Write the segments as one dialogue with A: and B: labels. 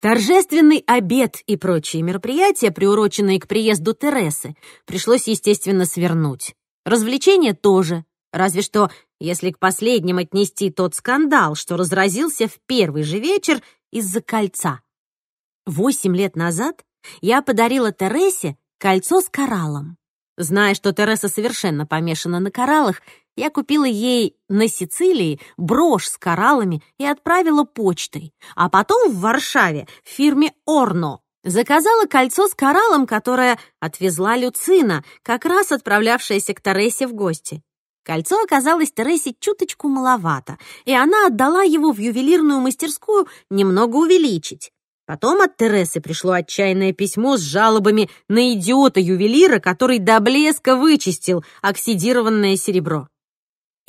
A: Торжественный обед и прочие мероприятия, приуроченные к приезду Тересы, пришлось, естественно, свернуть. Развлечения тоже, разве что если к последним отнести тот скандал, что разразился в первый же вечер из-за кольца. Восемь лет назад я подарила Тересе кольцо с кораллом. Зная, что Тереса совершенно помешана на кораллах, я купила ей на Сицилии брошь с кораллами и отправила почтой, а потом в Варшаве в фирме «Орно» заказала кольцо с кораллом, которое отвезла Люцина, как раз отправлявшаяся к Тересе в гости. Кольцо оказалось Тересе чуточку маловато, и она отдала его в ювелирную мастерскую немного увеличить. Потом от Тересы пришло отчаянное письмо с жалобами на идиота-ювелира, который до блеска вычистил оксидированное серебро.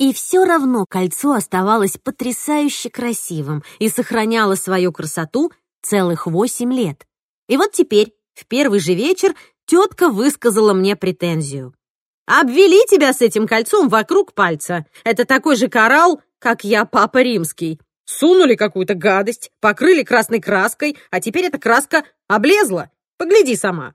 A: И все равно кольцо оставалось потрясающе красивым и сохраняло свою красоту целых восемь лет. И вот теперь, в первый же вечер, тетка высказала мне претензию. «Обвели тебя с этим кольцом вокруг пальца. Это такой же коралл, как я, папа римский. Сунули какую-то гадость, покрыли красной краской, а теперь эта краска облезла. Погляди сама».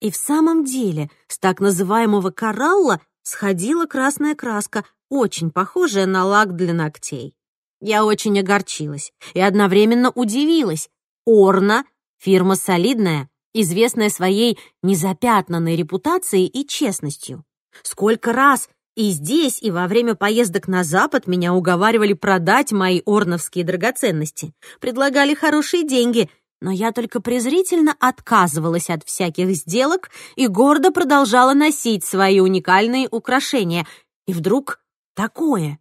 A: И в самом деле с так называемого коралла сходила красная краска, очень похожая на лак для ногтей. Я очень огорчилась и одновременно удивилась. Орна — фирма солидная, известная своей незапятнанной репутацией и честностью. Сколько раз и здесь, и во время поездок на Запад меня уговаривали продать мои орновские драгоценности. Предлагали хорошие деньги, но я только презрительно отказывалась от всяких сделок и гордо продолжала носить свои уникальные украшения. И вдруг такое.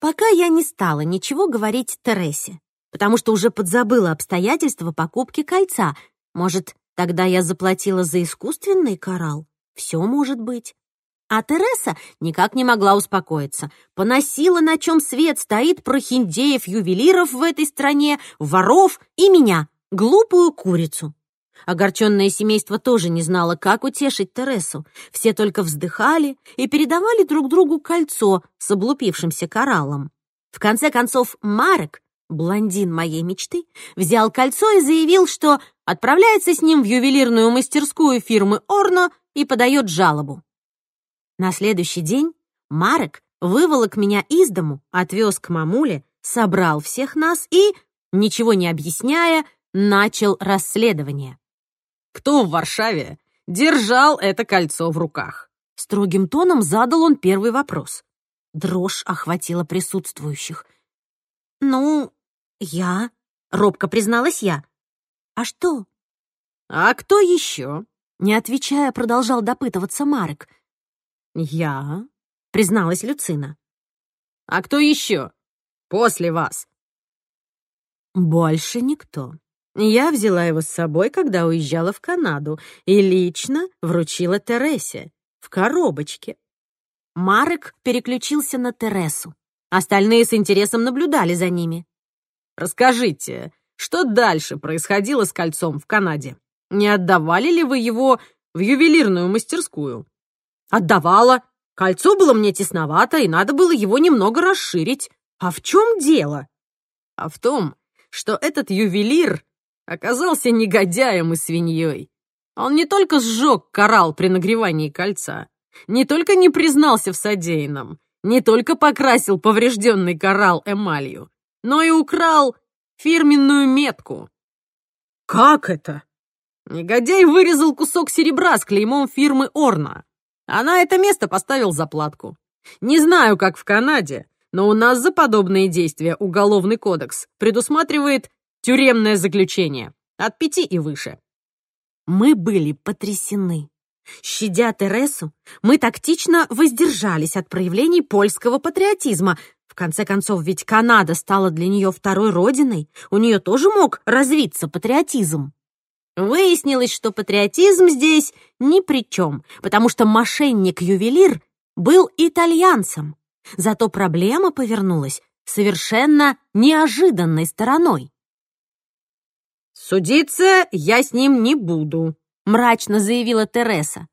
A: Пока я не стала ничего говорить Тересе, потому что уже подзабыла обстоятельства покупки кольца. Может, тогда я заплатила за искусственный коралл? Все может быть. А Тереса никак не могла успокоиться. Поносила, на чем свет стоит прохиндеев-ювелиров в этой стране, воров и меня, глупую курицу. Огорченное семейство тоже не знало, как утешить Тересу. Все только вздыхали и передавали друг другу кольцо с облупившимся кораллом. В конце концов, Марек, блондин моей мечты, взял кольцо и заявил, что отправляется с ним в ювелирную мастерскую фирмы Орно и подает жалобу. На следующий день Марек выволок меня из дому, отвез к мамуле, собрал всех нас и, ничего не объясняя, начал расследование.
B: Кто в Варшаве держал это кольцо в руках?
A: Строгим тоном задал он первый вопрос. Дрожь охватила присутствующих. «Ну, я...» — робко призналась я. «А что?»
B: «А кто еще?»
A: Не отвечая, продолжал допытываться Марек —
B: «Я?»
A: — призналась Люцина.
B: «А кто еще? После вас?»
A: «Больше никто. Я взяла его с собой, когда уезжала в Канаду, и лично вручила Тересе в коробочке». Марек переключился на Тересу. Остальные с интересом наблюдали за ними.
B: «Расскажите, что дальше происходило с кольцом в Канаде? Не отдавали ли вы его в ювелирную мастерскую?»
A: Отдавала. Кольцо было мне тесновато, и надо было его немного расширить. А в чем дело?
B: А в том, что этот ювелир оказался негодяем и свиньей. Он не только сжег коралл при нагревании кольца, не только не признался в содеянном, не только покрасил поврежденный коралл эмалью, но и украл фирменную метку.
A: «Как это?»
B: Негодяй вырезал кусок серебра с клеймом фирмы Орна а на это место поставил заплатку. Не знаю, как в Канаде, но у нас за подобные действия Уголовный кодекс предусматривает тюремное заключение от пяти и выше.
A: Мы были потрясены. Щадя Тересу, мы тактично воздержались от проявлений польского патриотизма. В конце концов, ведь Канада стала для нее второй родиной, у нее тоже мог развиться патриотизм. Выяснилось, что патриотизм здесь ни при чем, потому что мошенник-ювелир был итальянцем. Зато проблема повернулась совершенно неожиданной стороной.
B: «Судиться я с ним не буду», — мрачно заявила Тереса.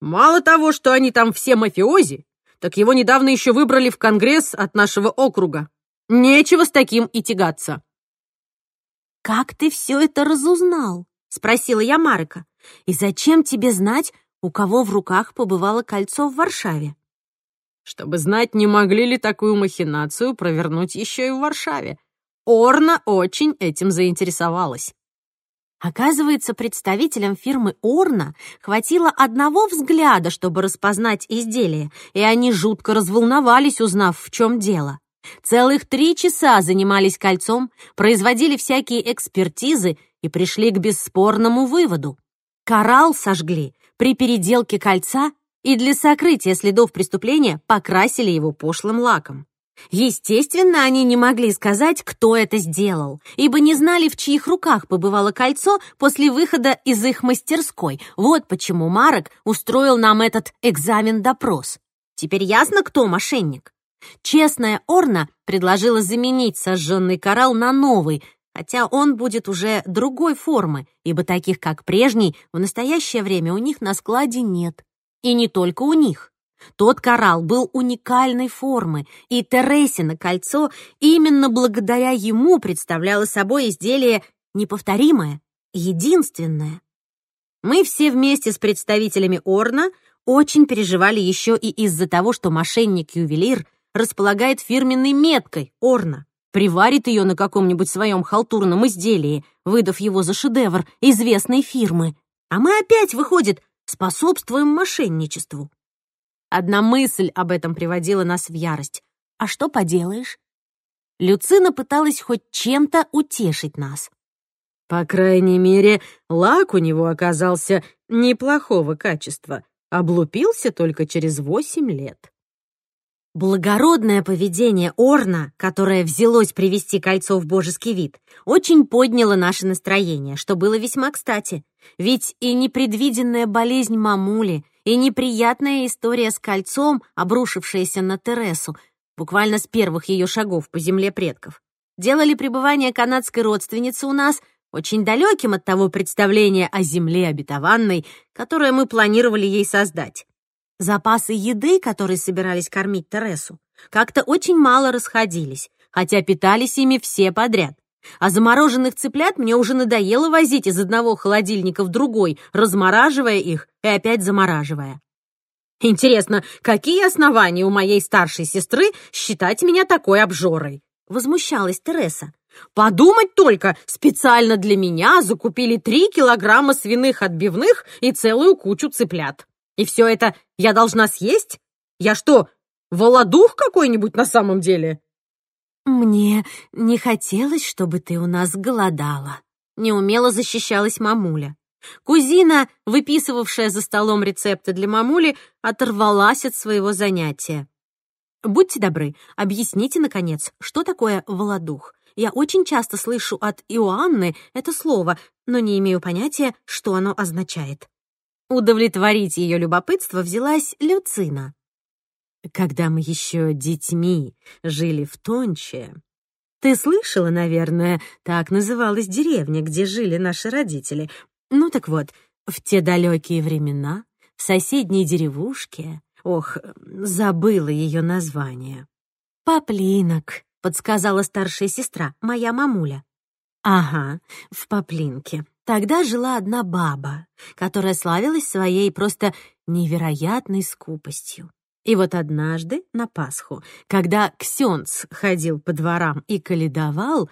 B: «Мало того, что они там все мафиози, так его недавно еще выбрали в Конгресс от нашего округа. Нечего с таким и тягаться».
A: «Как ты все это разузнал?» — спросила я Марека. «И зачем тебе знать, у кого в руках побывало кольцо в Варшаве?»
B: «Чтобы знать, не могли ли такую махинацию провернуть еще и в Варшаве. Орна очень этим заинтересовалась».
A: Оказывается, представителям фирмы Орна хватило одного взгляда, чтобы распознать изделие, и они жутко разволновались, узнав, в чем дело. Целых три часа занимались кольцом, производили всякие экспертизы и пришли к бесспорному выводу. Коралл сожгли при переделке кольца и для сокрытия следов преступления покрасили его пошлым лаком. Естественно, они не могли сказать, кто это сделал, ибо не знали, в чьих руках побывало кольцо после выхода из их мастерской. Вот почему Марок устроил нам этот экзамен-допрос. Теперь ясно, кто мошенник? Честная Орна предложила заменить сожженный коралл на новый, хотя он будет уже другой формы, ибо таких, как прежний, в настоящее время у них на складе нет. И не только у них. Тот коралл был уникальной формы, и Тересино кольцо именно благодаря ему представляло собой изделие неповторимое, единственное. Мы все вместе с представителями Орна очень переживали еще и из-за того, что мошенник-ювелир — располагает фирменной меткой Орна, приварит ее на каком-нибудь своем халтурном изделии, выдав его за шедевр известной фирмы. А мы опять, выходит, способствуем мошенничеству. Одна мысль об этом приводила нас в ярость. А что поделаешь? Люцина пыталась хоть чем-то утешить нас.
B: По крайней мере, лак у него оказался неплохого качества, облупился только через восемь лет.
A: Благородное поведение Орна, которое взялось привести кольцо в божеский вид, очень подняло наше настроение, что было весьма кстати. Ведь и непредвиденная болезнь мамули, и неприятная история с кольцом, обрушившаяся на Тересу, буквально с первых ее шагов по земле предков, делали пребывание канадской родственницы у нас очень далеким от того представления о земле обетованной, которое мы планировали ей создать. Запасы еды, которые собирались кормить Тересу, как-то очень мало расходились, хотя питались ими все подряд. А замороженных цыплят мне уже надоело возить из одного холодильника в другой, размораживая их и опять замораживая. Интересно, какие основания у моей старшей сестры считать меня такой обжорой? Возмущалась Тереса. Подумать только, специально для меня закупили три килограмма свиных отбивных и целую кучу цыплят. И все это я должна съесть? Я что, володух какой-нибудь на самом деле?» «Мне не хотелось, чтобы ты у нас голодала», — неумело защищалась мамуля. Кузина, выписывавшая за столом рецепты для мамули, оторвалась от своего занятия. «Будьте добры, объясните, наконец, что такое володух. Я очень часто слышу от Иоанны это слово, но не имею понятия, что оно означает». Удовлетворить ее любопытство взялась Люцина. Когда мы еще детьми жили в Тонче, ты слышала, наверное, так называлась деревня, где жили наши родители. Ну так вот, в те далекие времена в соседней деревушке, ох, забыла ее название. «Поплинок», — подсказала старшая сестра, моя мамуля. «Ага, в Поплинке. Тогда жила одна баба, которая славилась своей просто невероятной скупостью. И вот однажды на Пасху, когда Ксенц ходил по дворам и каледовал,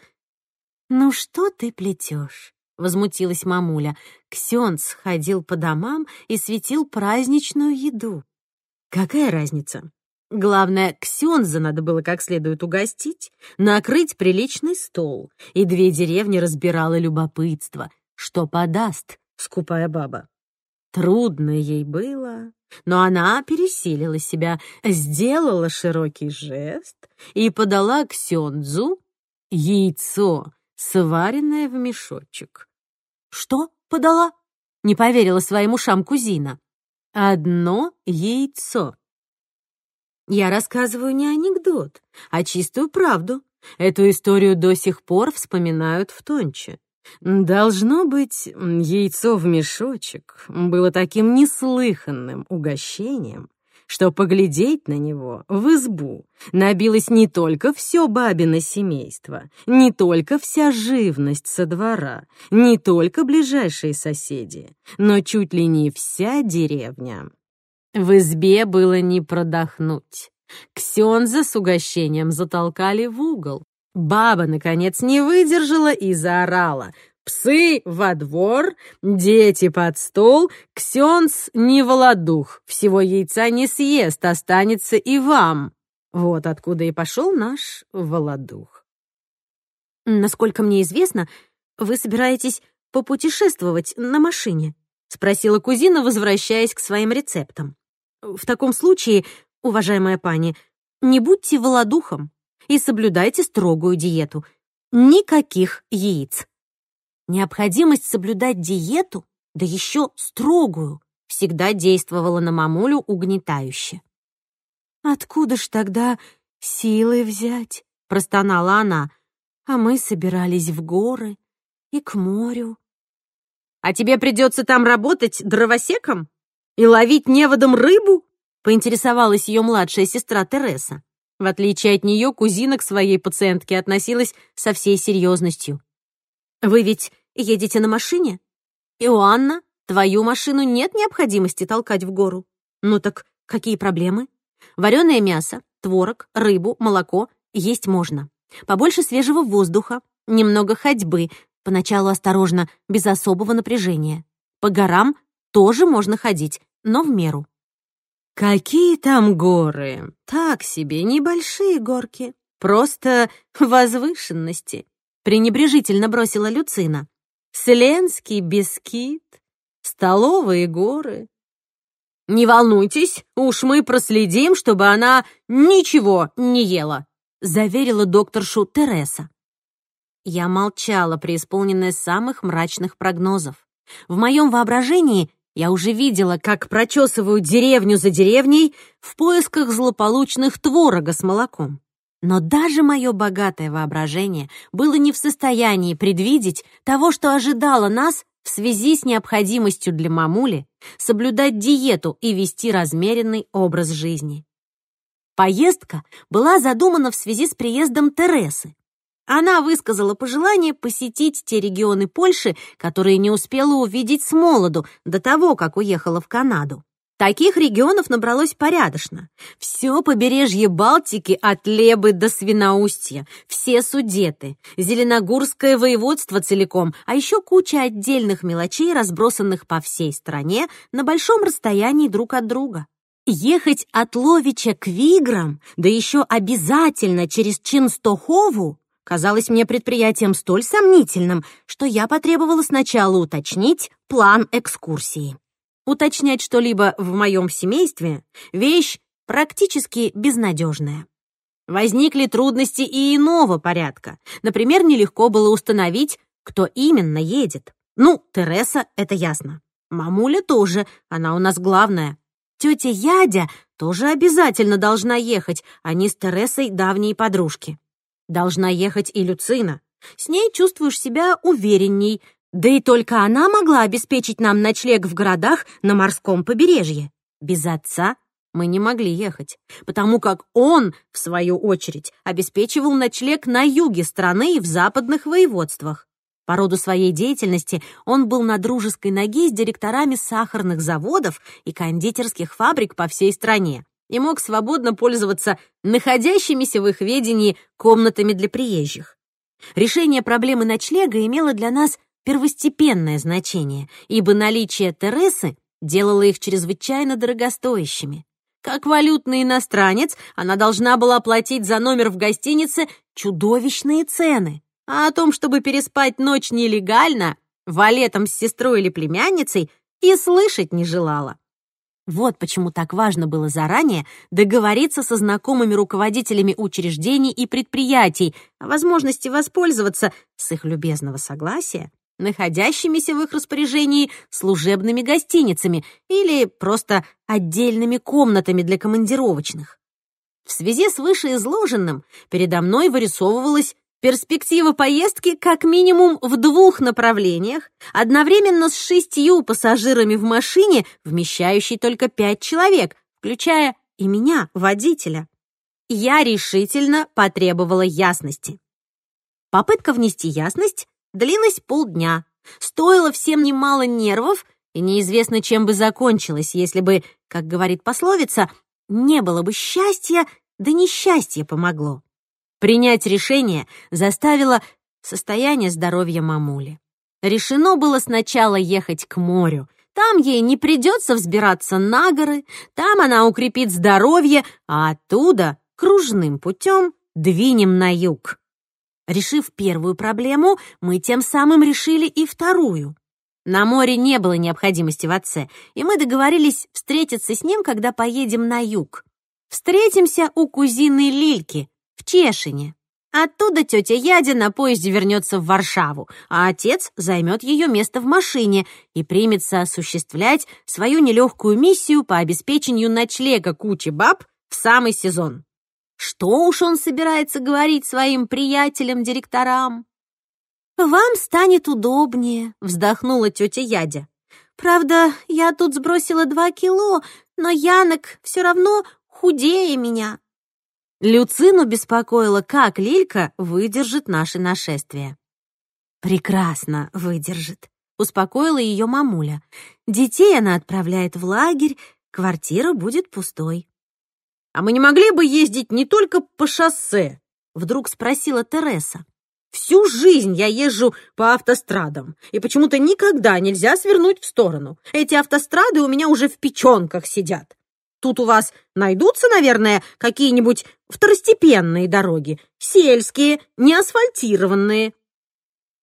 A: «Ну что ты плетешь?» — возмутилась мамуля. Ксенц ходил по домам и светил праздничную еду. «Какая разница?» Главное, Ксенза надо было как следует угостить, накрыть приличный стол, и две деревни разбирало любопытство, что подаст скупая баба. Трудно ей было, но она пересилила себя, сделала широкий жест и подала к Сёндзу яйцо, сваренное в мешочек. «Что подала?» — не поверила своим ушам кузина. «Одно яйцо». Я рассказываю не анекдот, а чистую правду. Эту историю до сих пор вспоминают в Тонче. Должно быть, яйцо в мешочек было таким неслыханным угощением,
B: что поглядеть на него в избу набилось не только все бабино семейство, не только вся живность со двора, не только ближайшие соседи, но чуть ли не вся деревня. В избе было не продохнуть. Ксенза с угощением затолкали в угол. Баба, наконец, не выдержала и заорала. «Псы во двор, дети под стол, ксенц не володух, всего яйца не съест, останется и вам». Вот откуда и пошел наш володух.
A: «Насколько мне известно, вы собираетесь попутешествовать на машине?» — спросила кузина, возвращаясь к своим рецептам. «В таком случае, уважаемая пани, не будьте володухом и соблюдайте строгую диету. Никаких яиц. Необходимость соблюдать диету, да еще строгую, всегда действовала на мамулю угнетающе. «Откуда ж тогда силы взять?» — простонала она. «А мы собирались в горы и к морю».
B: «А тебе придется там работать дровосеком и ловить неводом рыбу?» — поинтересовалась ее младшая сестра Тереса. В отличие от нее, кузина к своей пациентке относилась со всей серьезностью.
A: «Вы ведь едете на машине? Иоанна, твою машину нет необходимости толкать в гору. Ну так какие проблемы? Вареное мясо, творог, рыбу, молоко есть можно. Побольше свежего воздуха, немного ходьбы, поначалу осторожно, без особого напряжения. По горам тоже можно ходить, но в меру.
B: Какие там горы? Так себе, небольшие горки. Просто возвышенности. Пренебрежительно бросила Люцина. Сленский бискит, столовые горы. Не волнуйтесь, уж мы проследим, чтобы она ничего не ела, заверила докторшу Тереса.
A: Я молчала, преисполненная самых мрачных прогнозов. В моем воображении я уже видела, как прочесывают деревню за деревней в поисках злополучных творога с молоком. Но даже мое богатое воображение было не в состоянии предвидеть того, что ожидало нас в связи с необходимостью для мамули соблюдать диету и вести размеренный образ жизни. Поездка была задумана в связи с приездом Тересы, она высказала пожелание посетить те регионы Польши, которые не успела увидеть с молоду до того, как уехала в Канаду. Таких регионов набралось порядочно. Все побережье Балтики от Лебы до Свиноустья, все Судеты, Зеленогорское воеводство целиком, а еще куча отдельных мелочей, разбросанных по всей стране на большом расстоянии друг от друга. Ехать от Ловича к Виграм, да еще обязательно через Чинстохову, казалось мне предприятием столь сомнительным, что я потребовала сначала уточнить план экскурсии. Уточнять что-либо в моем семействе — вещь практически безнадежная. Возникли трудности и иного порядка. Например, нелегко было установить, кто именно едет. Ну, Тереса — это ясно. Мамуля тоже, она у нас главная. Тетя Ядя тоже обязательно должна ехать, они с Тересой давние подружки. Должна ехать и Люцина. С ней чувствуешь себя уверенней, да и только она могла обеспечить нам ночлег в городах на морском побережье. Без отца мы не могли ехать, потому как он, в свою очередь, обеспечивал ночлег на юге страны и в западных воеводствах. По роду своей деятельности он был на дружеской ноге с директорами сахарных заводов и кондитерских фабрик по всей стране и мог свободно пользоваться находящимися в их ведении комнатами для приезжих. Решение проблемы ночлега имело для нас первостепенное значение, ибо наличие Тересы делало их чрезвычайно дорогостоящими. Как валютный иностранец, она должна была платить за номер в гостинице чудовищные цены. А о том, чтобы переспать ночь нелегально, валетом с сестрой или племянницей, и слышать не желала. Вот почему так важно было заранее договориться со знакомыми руководителями учреждений и предприятий о возможности воспользоваться с их любезного согласия находящимися в их распоряжении служебными гостиницами или просто отдельными комнатами для командировочных. В связи с вышеизложенным передо мной вырисовывалась Перспектива поездки как минимум в двух направлениях, одновременно с шестью пассажирами в машине, вмещающей только пять человек, включая и меня, водителя. Я решительно потребовала ясности. Попытка внести ясность длилась полдня. Стоило всем немало нервов, и неизвестно, чем бы закончилось, если бы, как говорит пословица, не было бы счастья, да несчастье помогло. Принять решение заставило состояние здоровья мамули. Решено было сначала ехать к морю. Там ей не придется взбираться на горы, там она укрепит здоровье, а оттуда кружным путем двинем на юг. Решив первую проблему, мы тем самым решили и вторую. На море не было необходимости в отце, и мы договорились встретиться с ним, когда поедем на юг. Встретимся у кузины Лильки в Чешине. Оттуда тетя Ядя на поезде вернется в Варшаву, а отец займет ее место в машине и примется осуществлять свою нелегкую миссию по обеспечению ночлега кучи баб в самый сезон. Что уж он собирается говорить своим приятелям-директорам? «Вам станет удобнее», — вздохнула тетя Ядя. «Правда, я тут сбросила два кило, но Янок все равно худее меня». Люцину беспокоило, как Лилька выдержит наше нашествие. «Прекрасно выдержит», — успокоила ее мамуля. «Детей она отправляет в лагерь, квартира будет пустой».
B: «А мы не могли бы ездить не только по шоссе?» — вдруг спросила Тереса. «Всю жизнь я езжу по автострадам, и почему-то никогда нельзя свернуть в сторону. Эти автострады у меня уже в печенках сидят. Тут у вас найдутся, наверное, какие-нибудь второстепенные дороги, сельские, неасфальтированные».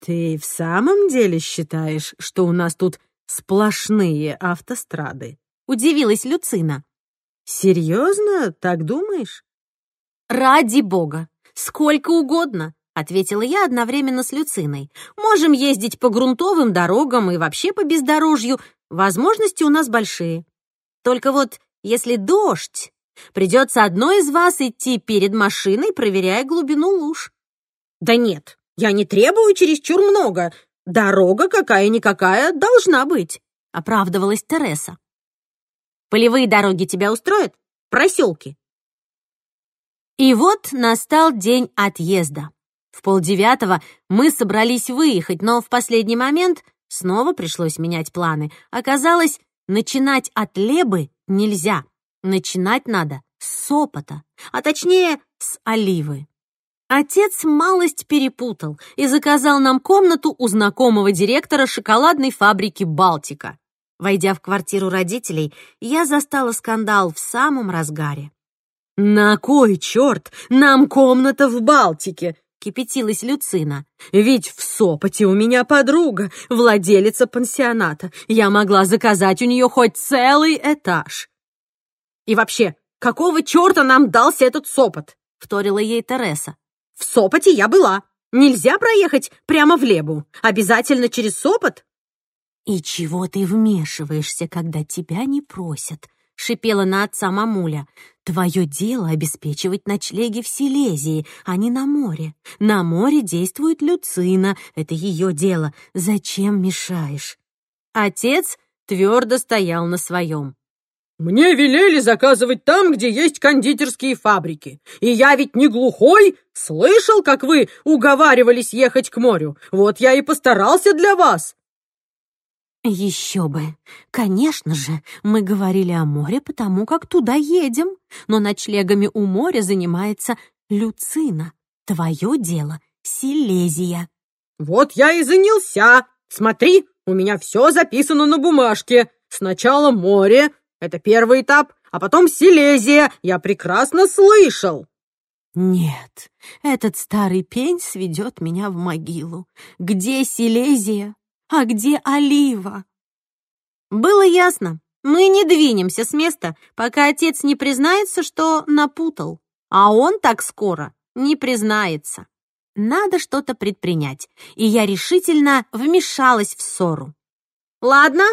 C: «Ты в самом деле считаешь, что у нас тут сплошные автострады?»
A: — удивилась Люцина.
C: «Серьезно? Так думаешь?»
A: «Ради бога! Сколько угодно!» — ответила я одновременно с Люциной. «Можем ездить по грунтовым дорогам и вообще по бездорожью. Возможности у нас большие. Только вот, если дождь, придется одной из вас идти перед машиной, проверяя глубину луж».
B: «Да нет, я не требую чересчур много. Дорога какая-никакая должна быть», — оправдывалась Тереса. Полевые дороги тебя устроят? Проселки?»
A: И вот настал день отъезда. В полдевятого мы собрались выехать, но в последний момент снова пришлось менять планы. Оказалось, начинать от Лебы нельзя. Начинать надо с Сопота, а точнее с Оливы. Отец малость перепутал и заказал нам комнату у знакомого директора шоколадной фабрики «Балтика». Войдя в квартиру родителей, я застала скандал в самом разгаре.
B: «На кой черт нам комната в Балтике?» — кипятилась Люцина. «Ведь в Сопоте у меня подруга, владелица пансионата. Я могла заказать у нее хоть целый этаж». «И вообще, какого черта нам дался этот Сопот?» — вторила ей Тереса. «В Сопоте я была. Нельзя проехать прямо в Лебу. Обязательно через Сопот?»
A: «И чего ты вмешиваешься, когда тебя не просят?» — шипела на отца мамуля. «Твое дело — обеспечивать ночлеги в Силезии, а не на море. На море действует Люцина, это ее дело. Зачем мешаешь?» Отец твердо стоял на своем.
B: «Мне велели заказывать там, где есть кондитерские фабрики. И я ведь не глухой, слышал, как вы уговаривались ехать к морю. Вот я и постарался для вас.
A: Еще бы! Конечно же, мы говорили о море, потому как туда едем. Но ночлегами у моря занимается Люцина. Твое дело — Силезия.
B: Вот я и занялся. Смотри, у меня все записано на бумажке. Сначала море, это первый этап, а потом Силезия. Я прекрасно слышал.
A: Нет, этот старый пень сведет меня в могилу. Где Силезия? А где Олива?» Было ясно, мы не двинемся с места, пока отец не признается, что напутал. А он так скоро не признается. Надо что-то предпринять, и я решительно вмешалась в ссору. «Ладно,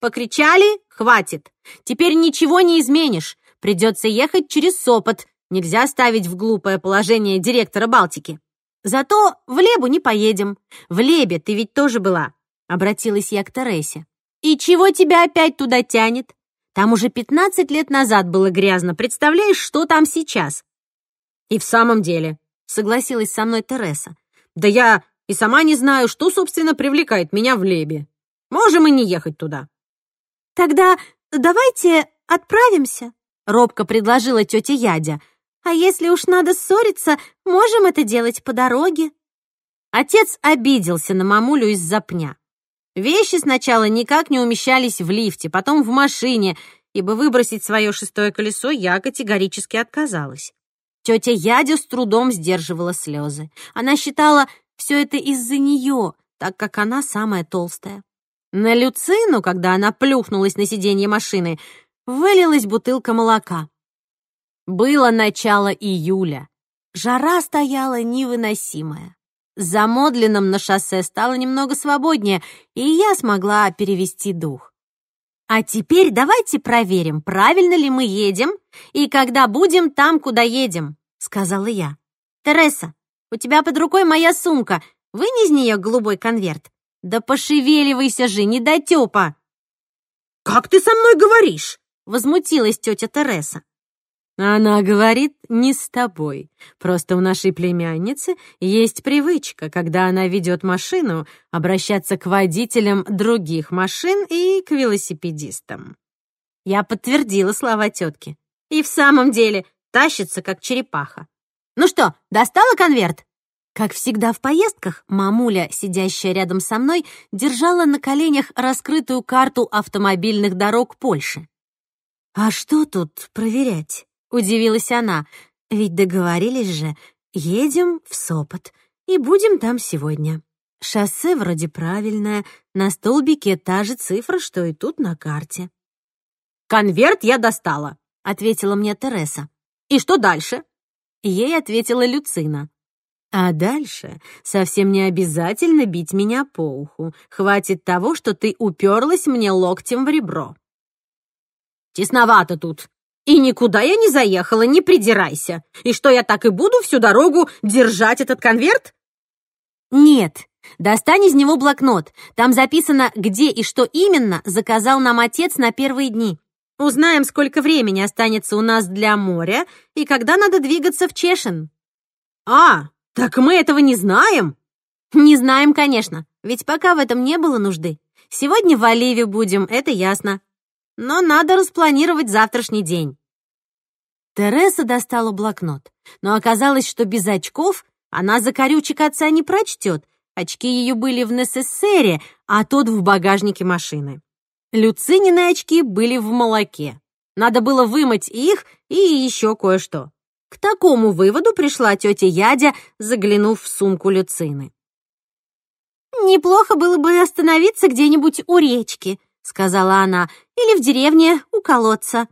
A: покричали, хватит. Теперь ничего не изменишь. Придется ехать через Сопот. Нельзя ставить в глупое положение директора Балтики. Зато в Лебу не поедем. В Лебе ты ведь тоже была. Обратилась я к Тересе. «И чего тебя опять туда тянет? Там уже 15 лет назад было грязно. Представляешь, что там сейчас?»
B: «И в самом деле», — согласилась со мной Тереса. «Да я и сама не знаю, что, собственно, привлекает меня в Лебе. Можем и не ехать туда».
A: «Тогда давайте отправимся», — робко предложила тетя Ядя. «А если уж надо ссориться, можем это делать по дороге». Отец обиделся на мамулю из-за пня. Вещи сначала никак не умещались в лифте, потом в машине, ибо выбросить свое шестое колесо я категорически отказалась. Тетя Ядя с трудом сдерживала слезы. Она считала все это из-за нее, так как она самая толстая. На Люцину, когда она плюхнулась на сиденье машины, вылилась бутылка молока. Было начало июля. Жара стояла невыносимая. За Модлином на шоссе стало немного свободнее, и я смогла перевести дух. А теперь давайте проверим, правильно ли мы едем и когда будем там, куда едем, сказала я. Тереса, у тебя под рукой моя сумка. Вынь из нее голубой конверт. Да пошевеливайся же, недотёпа.
B: Как ты со мной говоришь?
A: Возмутилась тетя Тереса.
C: Она говорит не с тобой. Просто у нашей племянницы есть привычка, когда она ведет машину, обращаться к водителям других машин и к велосипедистам.
A: Я подтвердила слова тетки. И в самом деле тащится, как черепаха. Ну что, достала конверт? Как всегда в поездках, мамуля, сидящая рядом со мной, держала на коленях раскрытую карту автомобильных дорог Польши.
C: «А что тут проверять?» — удивилась она. «Ведь договорились же, едем в Сопот и будем там сегодня. Шоссе вроде правильное, на столбике та же цифра, что и тут на карте».
B: «Конверт я достала», — ответила мне Тереса. «И что дальше?»
A: Ей ответила Люцина.
C: А дальше совсем не обязательно бить меня по уху. Хватит того, что ты уперлась мне локтем в ребро.
B: Тесновато тут, и никуда я не заехала, не придирайся. И что, я так и буду всю дорогу держать этот конверт?
A: Нет, достань из него блокнот. Там записано, где и что именно заказал нам отец на первые дни. Узнаем, сколько времени останется у нас для моря и когда надо двигаться в Чешин.
B: А, так мы этого не знаем?
A: Не знаем, конечно, ведь пока в этом не было нужды. Сегодня в Оливе будем, это ясно но надо распланировать завтрашний день». Тереса достала блокнот, но оказалось, что без очков она закорючек отца не прочтет. Очки ее были в Несессере, а тот в багажнике машины. Люцинины очки были в молоке. Надо было вымыть их и еще кое-что. К такому выводу пришла тетя Ядя, заглянув в сумку Люцины. «Неплохо было бы остановиться где-нибудь у речки», — сказала она, — «или в деревне у колодца».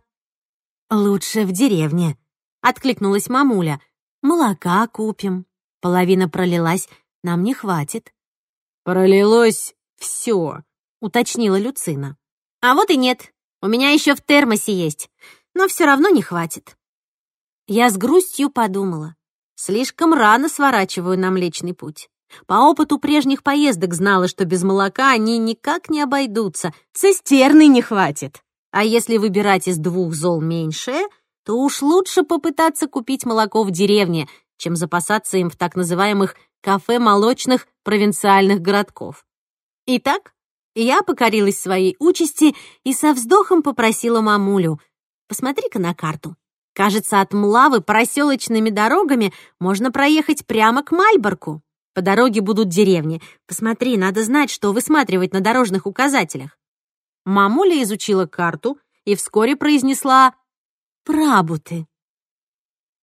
A: «Лучше в деревне», — откликнулась мамуля. «Молока купим. Половина пролилась, нам не хватит».
B: «Пролилось все», —
A: уточнила Люцина. «А вот и нет. У меня еще в термосе есть, но все равно не хватит». Я с грустью подумала. Слишком рано сворачиваю на Млечный Путь. По опыту прежних поездок знала, что без молока они никак не обойдутся, цистерны не хватит. А если выбирать из двух зол меньшее, то уж лучше попытаться купить молоко в деревне, чем запасаться им в так называемых кафе молочных провинциальных городков. Итак, я покорилась своей участи и со вздохом попросила мамулю, «Посмотри-ка на карту. Кажется, от Млавы проселочными дорогами можно проехать прямо к Мальборку». По дороге будут деревни. Посмотри, надо знать, что высматривать на дорожных указателях». Мамуля изучила карту и вскоре произнесла «Прабуты».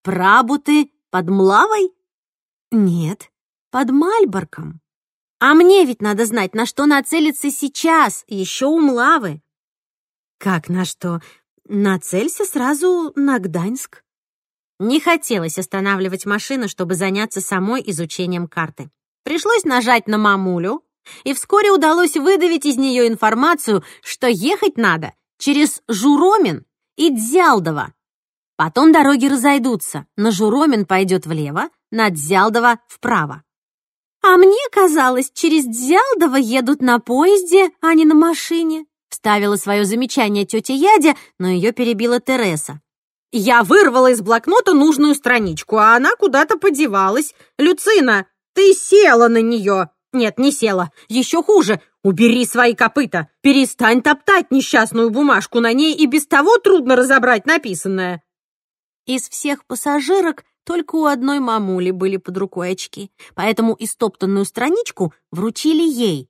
A: «Прабуты под Млавой?» «Нет, под Мальборком. А мне ведь надо знать, на что нацелиться сейчас, еще у Млавы». «Как на что? Нацелься сразу на Гданьск». Не хотелось останавливать машину, чтобы заняться самой изучением карты. Пришлось нажать на мамулю, и вскоре удалось выдавить из нее информацию, что ехать надо через Журомин и Дзялдово. Потом дороги разойдутся, на Журомин пойдет влево, на Дзялдово вправо. А мне казалось, через Дзялдово едут на поезде, а не на машине, Вставила свое замечание тетя Ядя, но ее перебила Тереса.
B: Я вырвала из блокнота нужную страничку, а она куда-то подевалась. Люцина, ты села на нее. Нет, не села. Еще хуже. Убери свои копыта. Перестань топтать несчастную бумажку. На ней и без того трудно разобрать написанное.
A: Из всех пассажирок только у одной мамули были под рукой очки, поэтому истоптанную страничку вручили ей.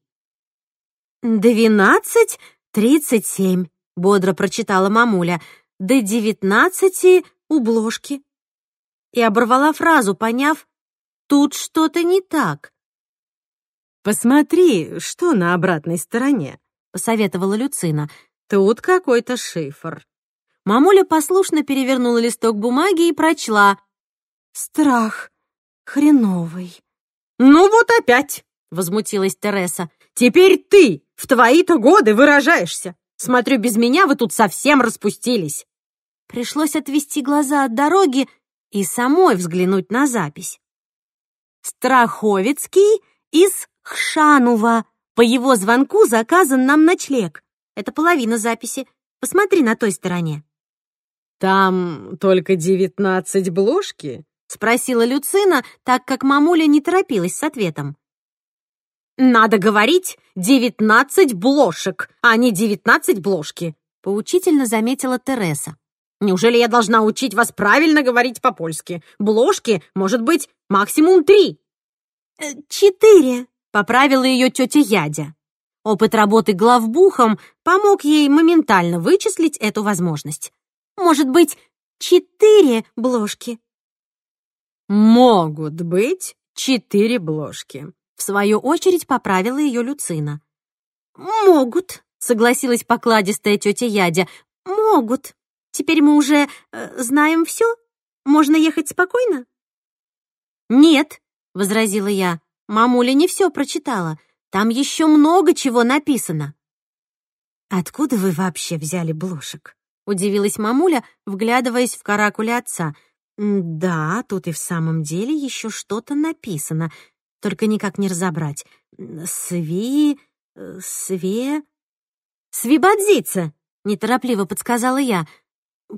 C: «Двенадцать тридцать семь», — бодро прочитала мамуля. «До девятнадцати у бложки». И оборвала фразу, поняв, тут что-то не так.
B: «Посмотри, что на обратной стороне», — посоветовала Люцина. «Тут какой-то шифр».
A: Мамуля послушно перевернула листок бумаги и прочла.
C: «Страх хреновый».
B: «Ну вот опять!» — возмутилась Тереса. «Теперь ты в твои-то годы выражаешься. Смотрю, без меня вы тут совсем распустились».
A: Пришлось отвести глаза от дороги и самой взглянуть на запись. «Страховицкий из Хшанува. По его звонку заказан нам ночлег. Это половина записи. Посмотри на той стороне».
B: «Там только девятнадцать бложки?»
A: — спросила Люцина, так как мамуля не торопилась с ответом.
B: «Надо говорить девятнадцать блошек, а не девятнадцать бложки», — поучительно заметила Тереса. «Неужели я должна учить вас правильно говорить по-польски? Бложки, может быть, максимум три».
C: «Э, «Четыре», —
A: поправила ее тетя Ядя. Опыт работы главбухом помог ей моментально вычислить эту возможность.
C: Может быть, четыре бложки?»
B: «Могут быть четыре бложки», —
A: в свою очередь поправила ее Люцина.
C: «Могут», — согласилась покладистая тетя Ядя. «Могут. Теперь мы уже э, знаем все? Можно ехать спокойно?»
A: «Нет», — возразила я. «Мамуля не все прочитала. Там еще много чего написано».
C: «Откуда вы вообще взяли блошек?»
A: — удивилась мамуля, вглядываясь в каракуле отца.
C: «Да, тут и в самом деле еще что-то написано, только никак не разобрать. Сви... Э, све...»
A: «Свибадзица!» — неторопливо подсказала я.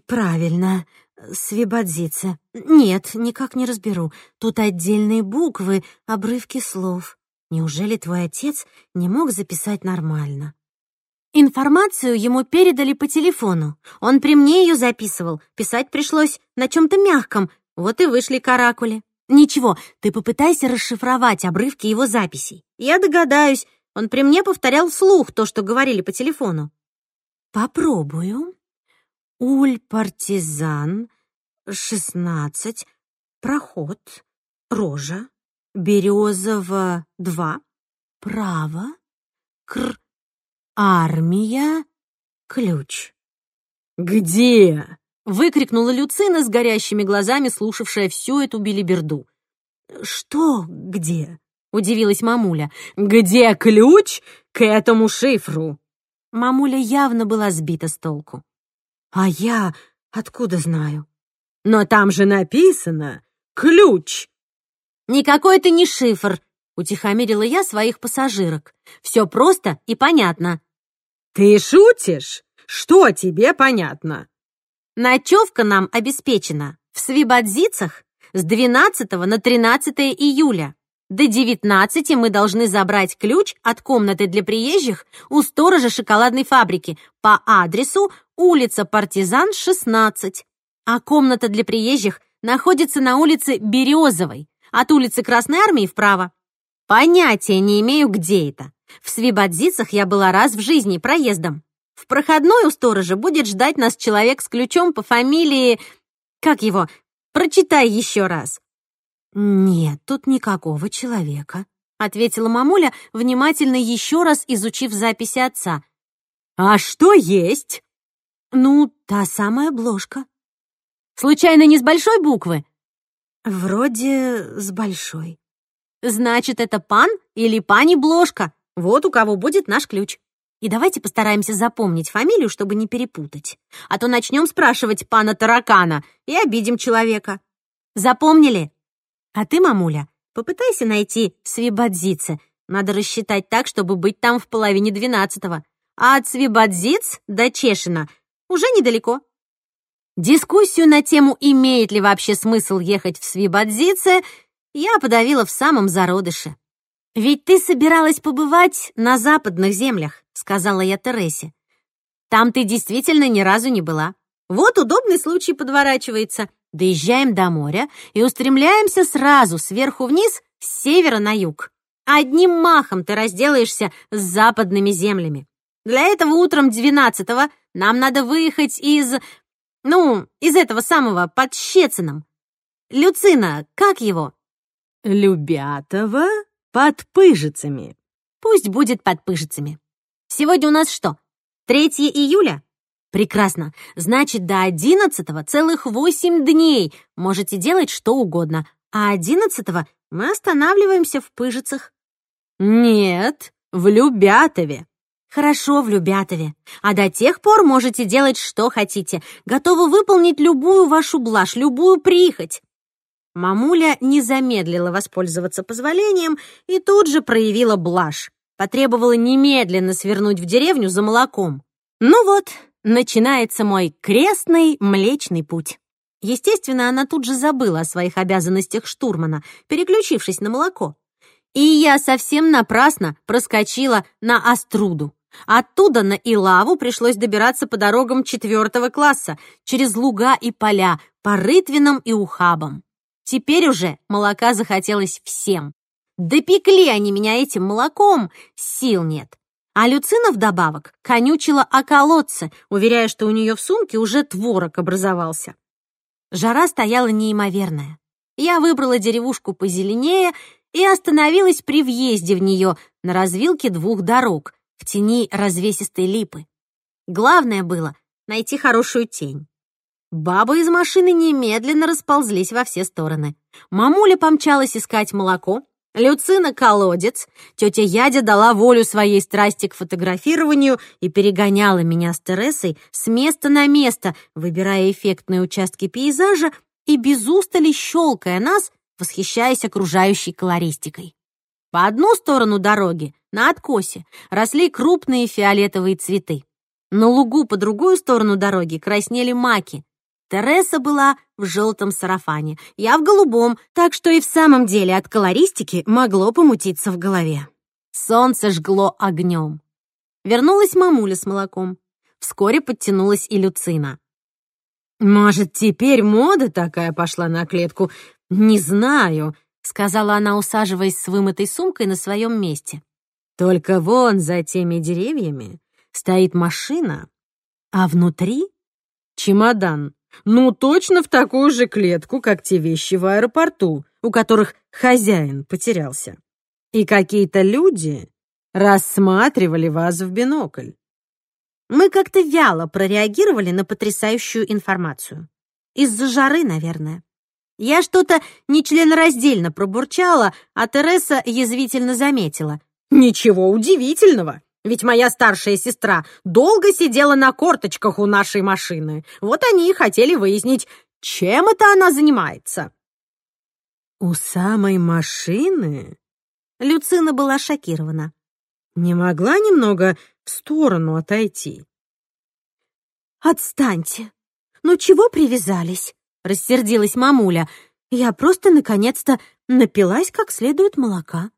C: «Правильно, свибадзица. Нет, никак не разберу. Тут отдельные буквы, обрывки слов. Неужели твой отец не мог записать нормально?»
A: Информацию ему передали по телефону. Он при мне ее записывал. Писать пришлось на чем-то мягком. Вот и вышли каракули. Ничего, ты попытайся расшифровать обрывки его записей. Я догадаюсь. Он при мне повторял вслух то, что говорили по телефону.
C: Попробую. Уль-партизан, шестнадцать, проход, рожа, березово, два, право, кр Армия. Ключ.
B: «Где?»
A: — выкрикнула Люцина с горящими глазами, слушавшая всю эту билиберду.
C: «Что где?»
A: — удивилась мамуля.
B: «Где ключ к этому шифру?»
A: Мамуля явно была сбита с толку.
C: «А я откуда знаю?»
B: «Но там же написано «ключ».
A: «Никакой это не шифр», — утихомирила я своих пассажирок. «Все просто и понятно».
B: «Ты шутишь? Что тебе понятно?»
A: Ночевка нам обеспечена в Свибадзицах с 12 на 13 июля. До 19 мы должны забрать ключ от комнаты для приезжих у сторожа шоколадной фабрики по адресу улица Партизан, 16. А комната для приезжих находится на улице Березовой, от улицы Красной Армии вправо. Понятия не имею, где это. В Свибадзицах я была раз в жизни проездом. В проходной у сторожа будет ждать нас человек с ключом по фамилии... Как его? Прочитай еще раз.
C: «Нет, тут никакого человека», —
A: ответила мамуля, внимательно еще раз изучив записи отца.
B: «А что есть?»
C: «Ну, та самая обложка».
A: «Случайно не с большой буквы?»
C: «Вроде с большой».
A: «Значит, это пан или пани Бложка?» Вот у кого будет наш ключ. И давайте постараемся запомнить фамилию, чтобы не перепутать. А то начнем спрашивать пана Таракана и обидим человека. Запомнили? А ты, мамуля, попытайся найти Свибадзице. Надо рассчитать так, чтобы быть там в половине двенадцатого. а от Свибадзиц до Чешина уже недалеко. Дискуссию на тему, имеет ли вообще смысл ехать в Свибадзице, я подавила в самом зародыше. «Ведь ты собиралась побывать на западных землях», — сказала я Тересе. «Там ты действительно ни разу не была. Вот удобный случай подворачивается. Доезжаем до моря и устремляемся сразу сверху вниз, с севера на юг. Одним махом ты разделаешься с западными землями. Для этого утром 12-го нам надо выехать из... Ну, из этого самого под Щецином. Люцина, как его?
B: Любятова под Пыжицами.
A: Пусть будет под Пыжицами. Сегодня у нас что, 3 июля? Прекрасно. Значит, до 11-го целых 8 дней можете делать что угодно. А 11-го мы останавливаемся в Пыжицах.
B: Нет, в Любятове.
A: Хорошо, в Любятове. А до тех пор можете делать, что хотите. Готовы выполнить любую вашу блажь, любую прихоть. Мамуля не замедлила воспользоваться позволением и тут же проявила блажь. Потребовала немедленно свернуть в деревню за молоком. Ну вот, начинается мой крестный млечный путь. Естественно, она тут же забыла о своих обязанностях штурмана, переключившись на молоко. И я совсем напрасно проскочила на Оструду. Оттуда на Илаву пришлось добираться по дорогам четвертого класса, через луга и поля, по рытвинам и ухабам. Теперь уже молока захотелось всем. Допекли они меня этим молоком, сил нет. А Люцина вдобавок конючила о колодце, уверяя, что у нее в сумке уже творог образовался. Жара стояла неимоверная. Я выбрала деревушку позеленее и остановилась при въезде в нее на развилке двух дорог, в тени развесистой липы. Главное было найти хорошую тень. Бабы из машины немедленно расползлись во все стороны. Мамуля помчалась искать молоко, Люцина — колодец, тетя Ядя дала волю своей страсти к фотографированию и перегоняла меня с Тересой с места на место, выбирая эффектные участки пейзажа и без устали щелкая нас, восхищаясь окружающей колористикой. По одну сторону дороги, на откосе, росли крупные фиолетовые цветы. На лугу по другую сторону дороги краснели маки. Тереса была в желтом сарафане, я в голубом, так что и в самом деле от колористики могло помутиться в голове. Солнце жгло огнем. Вернулась мамуля с молоком. Вскоре подтянулась и Люцина.
B: «Может, теперь мода такая пошла на клетку? Не знаю», —
A: сказала она, усаживаясь с вымытой сумкой на своем месте.
B: «Только вон за теми деревьями стоит машина, а внутри — чемодан. Ну, точно в такую же клетку, как те вещи в аэропорту, у которых хозяин потерялся. И какие-то люди рассматривали вас в бинокль.
A: Мы как-то вяло прореагировали на потрясающую информацию. Из-за жары, наверное. Я что-то нечленораздельно пробурчала, а Тереса язвительно заметила.
B: «Ничего удивительного, ведь моя старшая сестра долго сидела на корточках у нашей машины. Вот они и хотели выяснить, чем это она занимается». «У самой машины?»
A: Люцина была шокирована.
B: «Не могла немного в сторону отойти?»
C: «Отстаньте! Ну чего привязались?» — рассердилась мамуля. «Я просто, наконец-то, напилась как следует молока».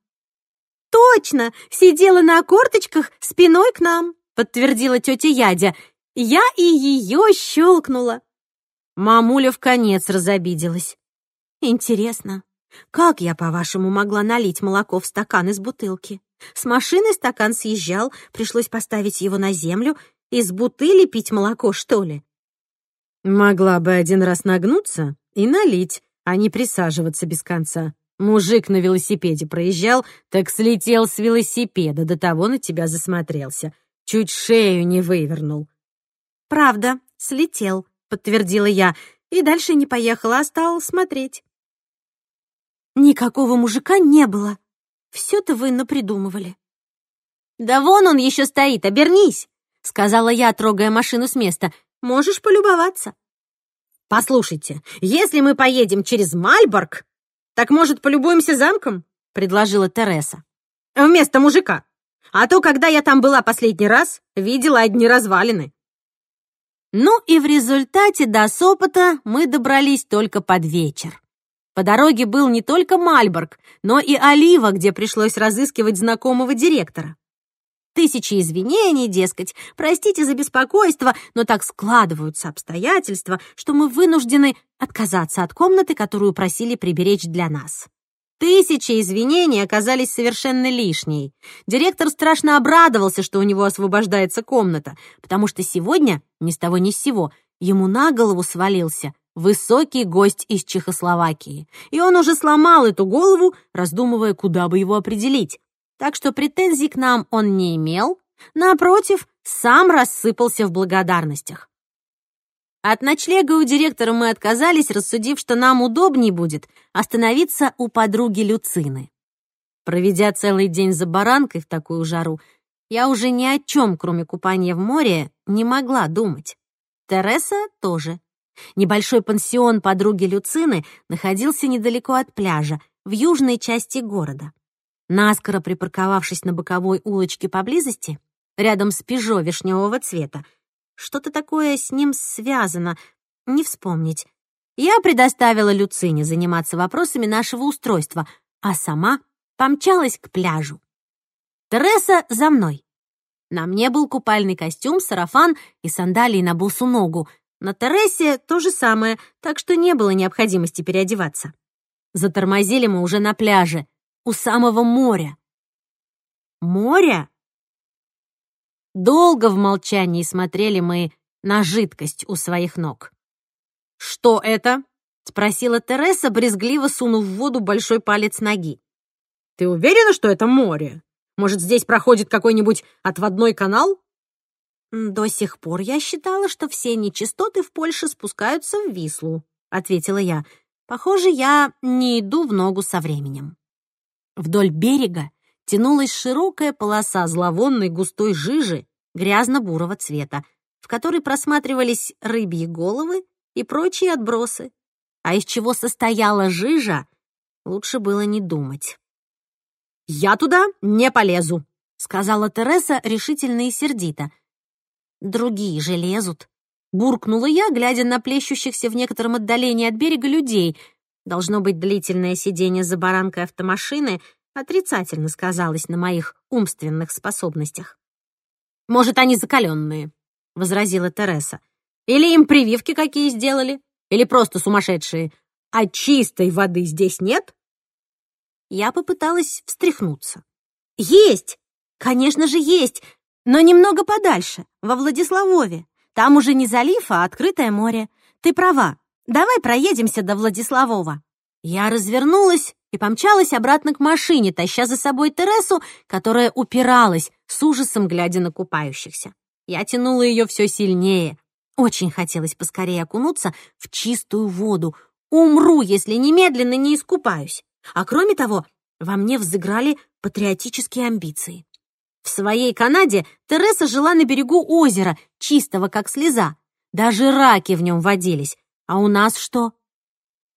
A: «Точно! Сидела на корточках спиной к нам», — подтвердила тетя Ядя. «Я и ее щелкнула». Мамуля в конец разобиделась. «Интересно, как я, по-вашему, могла налить молоко в стакан из бутылки? С машины стакан съезжал, пришлось поставить его на землю. Из бутыли пить молоко, что ли?»
B: «Могла бы один раз нагнуться и налить, а не присаживаться без конца», Мужик на велосипеде проезжал, так слетел с велосипеда, до того на тебя засмотрелся. Чуть шею не вывернул.
A: «Правда, слетел», — подтвердила я, и дальше не поехала, а стал смотреть.
C: «Никакого мужика не было. Все-то вы напридумывали».
A: «Да вон он еще стоит, обернись», — сказала я, трогая машину с места. «Можешь полюбоваться».
B: «Послушайте, если мы поедем через Мальборг, так, может, полюбуемся замком?» — предложила Тереса. «Вместо мужика. А то, когда я там была последний раз, видела одни развалины.
A: Ну и в результате до Сопота мы добрались только под вечер. По дороге был не только Мальборг, но и Олива, где пришлось разыскивать знакомого директора. Тысячи извинений, дескать, простите за беспокойство, но так складываются обстоятельства, что мы вынуждены отказаться от комнаты, которую просили приберечь для нас. Тысячи извинений оказались совершенно лишней. Директор страшно обрадовался, что у него освобождается комната, потому что сегодня, ни с того ни с сего, ему на голову свалился высокий гость из Чехословакии, и он уже сломал эту голову, раздумывая, куда бы его определить. Так что претензий к нам он не имел, напротив, сам рассыпался в благодарностях. От ночлега у директора мы отказались, рассудив, что нам удобней будет остановиться у подруги Люцины. Проведя целый день за баранкой в такую жару, я уже ни о чем, кроме купания в море, не могла думать. Тереса тоже. Небольшой пансион подруги Люцины находился недалеко от пляжа, в южной части города. Наскоро припарковавшись на боковой улочке поблизости, рядом с пежо вишневого цвета, что-то такое с ним связано, не вспомнить. Я предоставила Люцине заниматься вопросами нашего устройства, а сама помчалась к пляжу. Тереса за мной. На мне был купальный костюм, сарафан и сандалии на босу ногу. На Тересе то же самое, так что не было необходимости переодеваться. Затормозили мы уже на пляже, у самого моря. Море? Долго в молчании смотрели мы на жидкость у своих ног.
B: «Что это?»
A: — спросила Тереса, брезгливо сунув в воду большой палец ноги.
B: «Ты уверена, что это море? Может, здесь проходит какой-нибудь отводной канал?»
A: «До сих пор я считала, что все нечистоты в Польше спускаются в Вислу», — ответила я. «Похоже, я не иду в ногу со временем». Вдоль берега тянулась широкая полоса зловонной густой жижи грязно-бурого цвета, в которой просматривались рыбьи головы и прочие отбросы. А из чего состояла жижа, лучше было не думать.
B: «Я туда не полезу», —
A: сказала Тереса решительно и сердито. «Другие же лезут», — буркнула я, глядя на плещущихся в некотором отдалении от берега людей. Должно быть, длительное сидение за баранкой автомашины отрицательно сказалось на моих умственных способностях.
B: «Может, они закаленные», — возразила Тереса. «Или им прививки какие сделали? Или просто сумасшедшие? А чистой воды здесь нет?»
A: Я попыталась встряхнуться. «Есть! Конечно же, есть! Но немного подальше, во Владиславове. Там уже не залив, а открытое море. Ты права. Давай проедемся до Владиславова». Я развернулась и помчалась обратно к машине, таща за собой Тересу, которая упиралась, с ужасом глядя на купающихся. Я тянула ее все сильнее. Очень хотелось поскорее окунуться в чистую воду. Умру, если немедленно не искупаюсь. А кроме того, во мне взыграли патриотические амбиции. В своей Канаде Тереса жила на берегу озера, чистого как слеза. Даже раки в нем водились. А у нас что?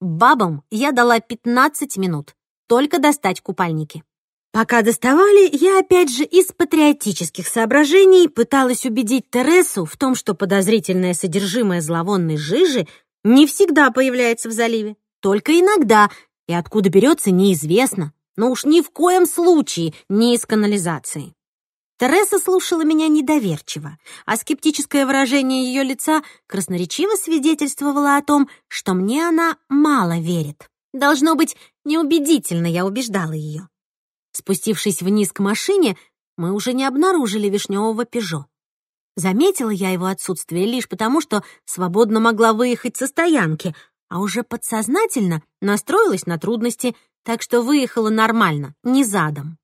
A: Бабам я дала 15 минут, только достать купальники. Пока доставали, я опять же из патриотических соображений пыталась убедить Тересу в том, что подозрительное содержимое зловонной жижи не всегда появляется в заливе, только иногда, и откуда берется неизвестно, но уж ни в коем случае не из канализации. Тереса слушала меня недоверчиво, а скептическое выражение ее лица красноречиво свидетельствовало о том, что мне она мало верит. Должно быть, неубедительно я убеждала ее. Спустившись вниз к машине, мы уже не обнаружили вишневого «Пежо». Заметила я его отсутствие лишь потому, что свободно могла выехать со стоянки, а уже подсознательно настроилась на трудности, так что выехала нормально, не задом.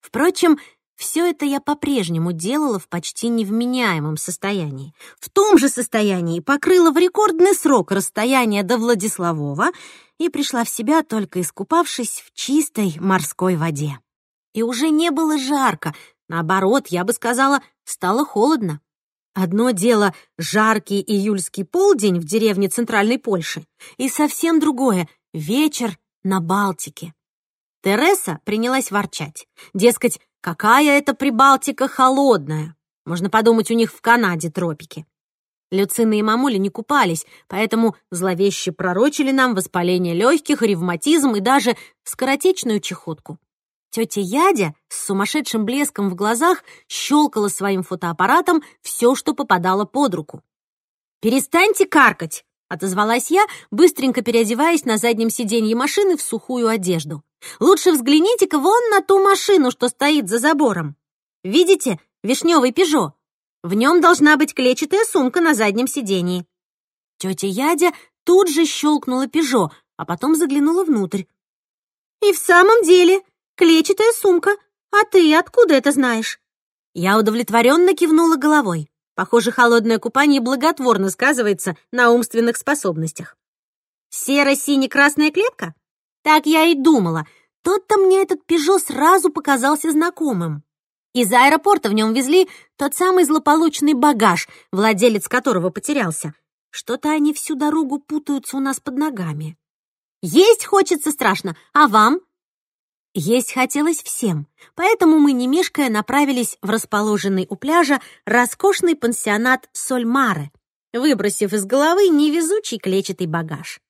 A: Впрочем, все это я по-прежнему делала в почти невменяемом состоянии. В том же состоянии покрыла в рекордный срок расстояние до Владиславова и пришла в себя, только искупавшись в чистой морской воде. И уже не было жарко, наоборот, я бы сказала, стало холодно. Одно дело — жаркий июльский полдень в деревне Центральной Польши, и совсем другое — вечер на Балтике. Тереса принялась ворчать. Дескать, Какая это Прибалтика холодная! Можно подумать, у них в Канаде тропики. Люцина и мамуля не купались, поэтому зловеще пророчили нам воспаление легких, ревматизм и даже скоротечную чехотку. Тетя Ядя с сумасшедшим блеском в глазах щелкала своим фотоаппаратом все, что попадало под руку. «Перестаньте каркать!» — отозвалась я, быстренько переодеваясь на заднем сиденье машины в сухую одежду. «Лучше взгляните-ка вон на ту машину, что стоит за забором. Видите, вишневый «Пежо»? В нем должна быть клетчатая сумка на заднем сидении». Тетя Ядя тут же щелкнула «Пежо», а потом заглянула внутрь. «И в самом деле, клетчатая сумка. А ты откуда это знаешь?» Я удовлетворенно кивнула головой. Похоже, холодное купание благотворно сказывается на умственных способностях. Серо-сине-красная клетка? Так я и думала. Тот-то мне этот «Пежо» сразу показался знакомым. Из аэропорта в нем везли тот самый злополучный багаж, владелец которого потерялся. Что-то они всю дорогу путаются у нас под ногами. Есть хочется страшно, а вам? Есть хотелось всем, поэтому мы, не мешкая, направились в расположенный у пляжа роскошный пансионат Сольмаре, выбросив из головы невезучий клетчатый багаж.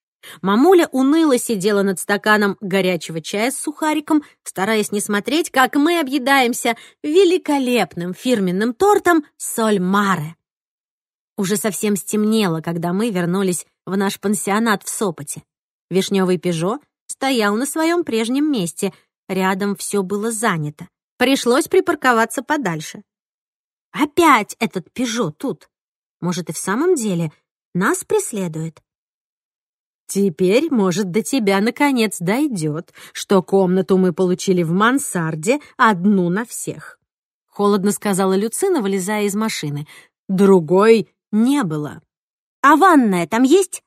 A: Мамуля уныло сидела над стаканом горячего чая с сухариком, стараясь не смотреть, как мы объедаемся великолепным фирменным тортом Сольмаре. Уже совсем стемнело, когда мы вернулись в наш пансионат в Сопоте. Вишневый «Пежо» стоял на своем прежнем месте — Рядом все было занято. Пришлось припарковаться подальше. Опять этот «Пежо» тут. Может, и в самом деле нас преследует? Теперь, может, до тебя наконец дойдет, что комнату мы получили в мансарде одну на всех. Холодно сказала Люцина, вылезая из машины. Другой не было. А ванная там есть?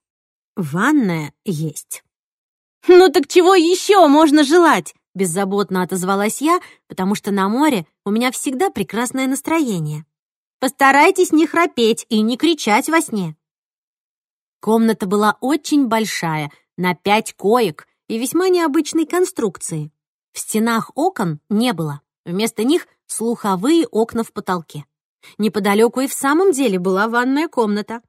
A: Ванная есть. Ну так чего еще можно желать? Беззаботно отозвалась я, потому что на море у меня всегда прекрасное настроение. Постарайтесь не храпеть и не кричать во сне. Комната была очень большая, на пять коек и весьма необычной конструкции. В стенах окон не было, вместо них слуховые окна в потолке. Неподалеку и в самом деле была ванная комната.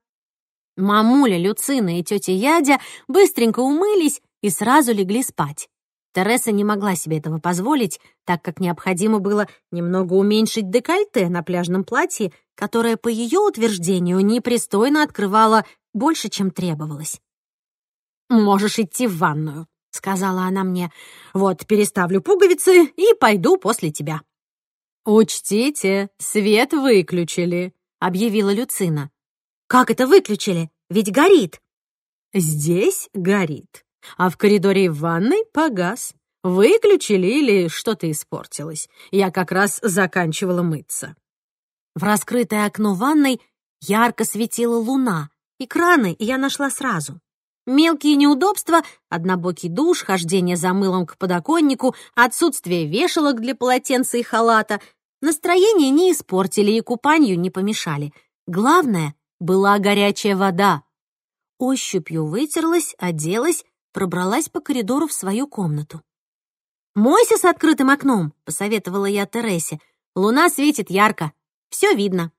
A: Мамуля, Люцина и тетя Ядя быстренько умылись и сразу легли спать. Тереса не могла себе этого позволить, так как необходимо было немного уменьшить декольте на пляжном платье, которое, по ее утверждению, непристойно открывало больше, чем требовалось. «Можешь идти в ванную», — сказала она мне. «Вот, переставлю пуговицы и пойду после тебя». «Учтите, свет выключили», — объявила Люцина. «Как это выключили? Ведь горит». «Здесь горит а в коридоре в ванной погас. Выключили или что-то испортилось. Я как раз заканчивала мыться. В раскрытое окно ванной ярко светила луна. и краны я нашла сразу. Мелкие неудобства, однобокий душ, хождение за мылом к подоконнику, отсутствие вешалок для полотенца и халата настроение не испортили и купанию не помешали. Главное — была горячая вода. Ощупью вытерлась, оделась пробралась по коридору в свою комнату. «Мойся с открытым окном», — посоветовала я Тересе. «Луна светит ярко, все видно».